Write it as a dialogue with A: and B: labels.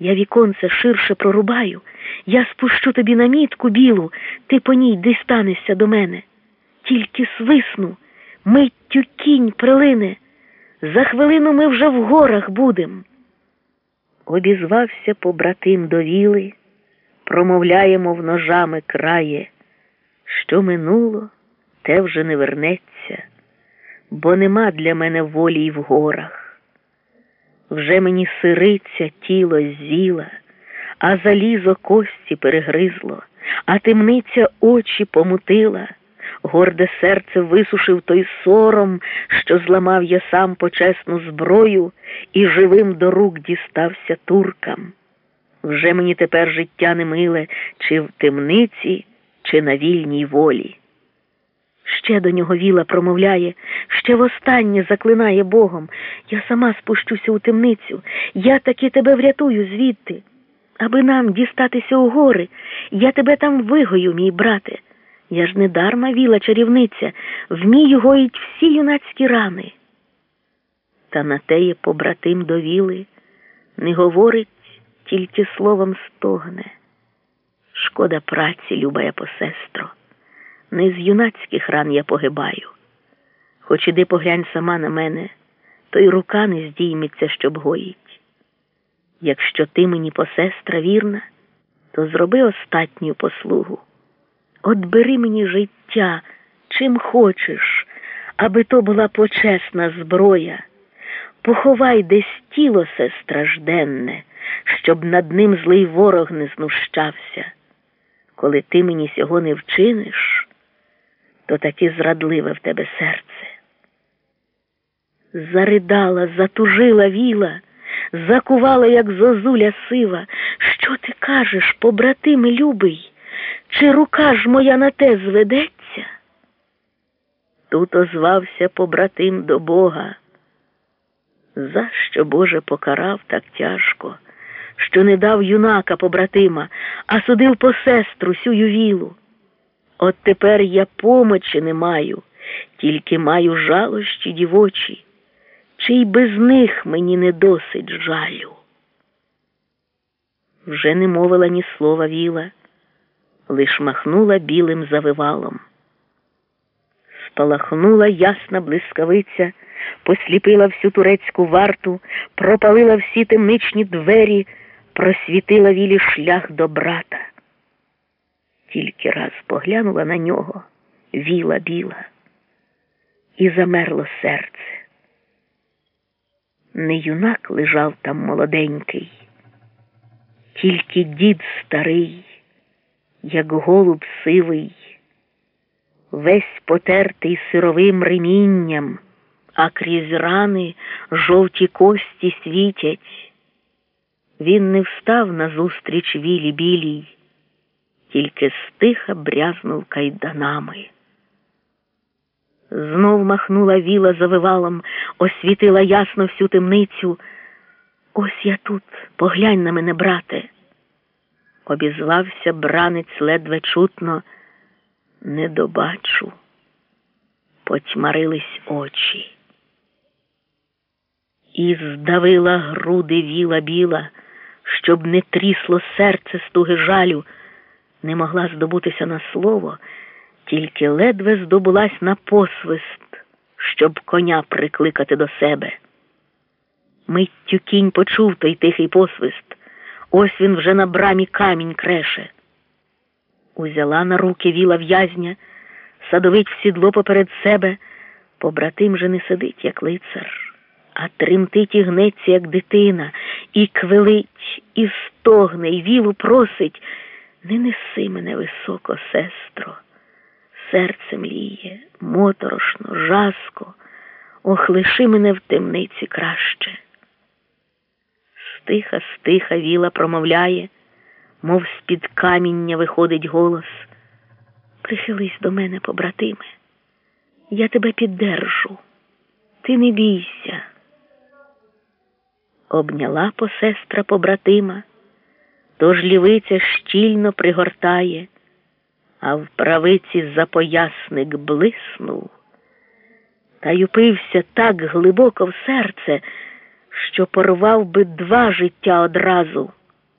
A: Я віконце ширше прорубаю, я спущу тобі на мітку білу, ти по ній дістанешся до мене. Тільки свисну, миттю кінь прилине, за хвилину ми вже в горах будем. Обізвався побратим до віли, промовляємо в ножами крає, що минуло, те вже не вернеться, бо нема для мене волі й в горах. Вже мені сириця тіло з'їла, а залізо кості перегризло, а темниця очі помутила, горде серце висушив той сором, що зламав я сам почесну зброю і живим до рук дістався туркам. Вже мені тепер життя не миле, чи в темниці, чи на вільній волі. Ще до нього віла промовляє, ще востаннє заклинає Богом. Я сама спущуся у темницю, я таки тебе врятую звідти. Аби нам дістатися у гори, я тебе там вигою, мій брате. Я ж не дарма віла чарівниця, вмію гоїть всі юнацькі рани. Та на теє побратим до віли не говорить, тільки словом стогне. Шкода праці, любая посестро. Не з юнацьких ран я погибаю. Хоч іди поглянь сама на мене, то й рука не здійметься, щоб гоїть. Якщо ти мені посестра вірна, то зроби остатню послугу. От бери мені життя, чим хочеш, аби то була почесна зброя. Поховай десь тіло се стражденне, щоб над ним злий ворог не знущався. Коли ти мені сього не вчиниш, то таки зрадливе в тебе серце. Заридала, затужила віла, закувала, як зозуля сива. Що ти кажеш, побратиме любий? Чи рука ж моя на те зведеться? Тут озвався побратим до Бога. За що Боже покарав так тяжко, що не дав юнака побратима, а судив по сестру сюю вілу. От тепер я помочі не маю, тільки маю жалощі дівочі, чи й без них мені не досить жалю. Вже не мовила ні слова віла лиш махнула білим завивалом. Спалахнула ясна блискавиця, посліпила всю турецьку варту, пропалила всі темничні двері, просвітила вілі шлях до брата. Тільки раз поглянула на нього віла біла, і замерло серце. Не юнак лежав там молоденький, тільки дід старий як голуб сивий, весь потертий сировим ремінням, а крізь рани жовті кості світять. Він не встав назустріч вілі білій, тільки стиха брязнув кайданами. Знов махнула віла завивалом, освітила ясно всю темницю. Ось я тут, поглянь на мене, брате обізвався бранець ледве чутно, не добачу, потьмарились очі. І здавила груди віла біла, щоб не трісло серце стуги жалю, не могла здобутися на слово, тільки ледве здобулась на посвист, щоб коня прикликати до себе. Миттю кінь почув той тихий посвист. Ось він вже на брамі камінь креше. Узяла на руки віла в'язня, садовить в сідло поперед себе, побратим же не сидить, як лицар, а тремтить і гнеться, як дитина, і квилить, і стогне, і вілу просить. Не неси мене високо, сестро, серце мліє, моторошно, жаско, ох, лиши мене в темниці краще. Стиха, стиха віла промовляє, мов з-під каміння виходить голос. Прихились до мене, побратиме, я тебе піддержу, ти не бійся. Обняла посестра побратима, тож лівиця щільно пригортає, а в правиці запоясник блиснув, та й упився так глибоко в серце що порвав би два життя одразу.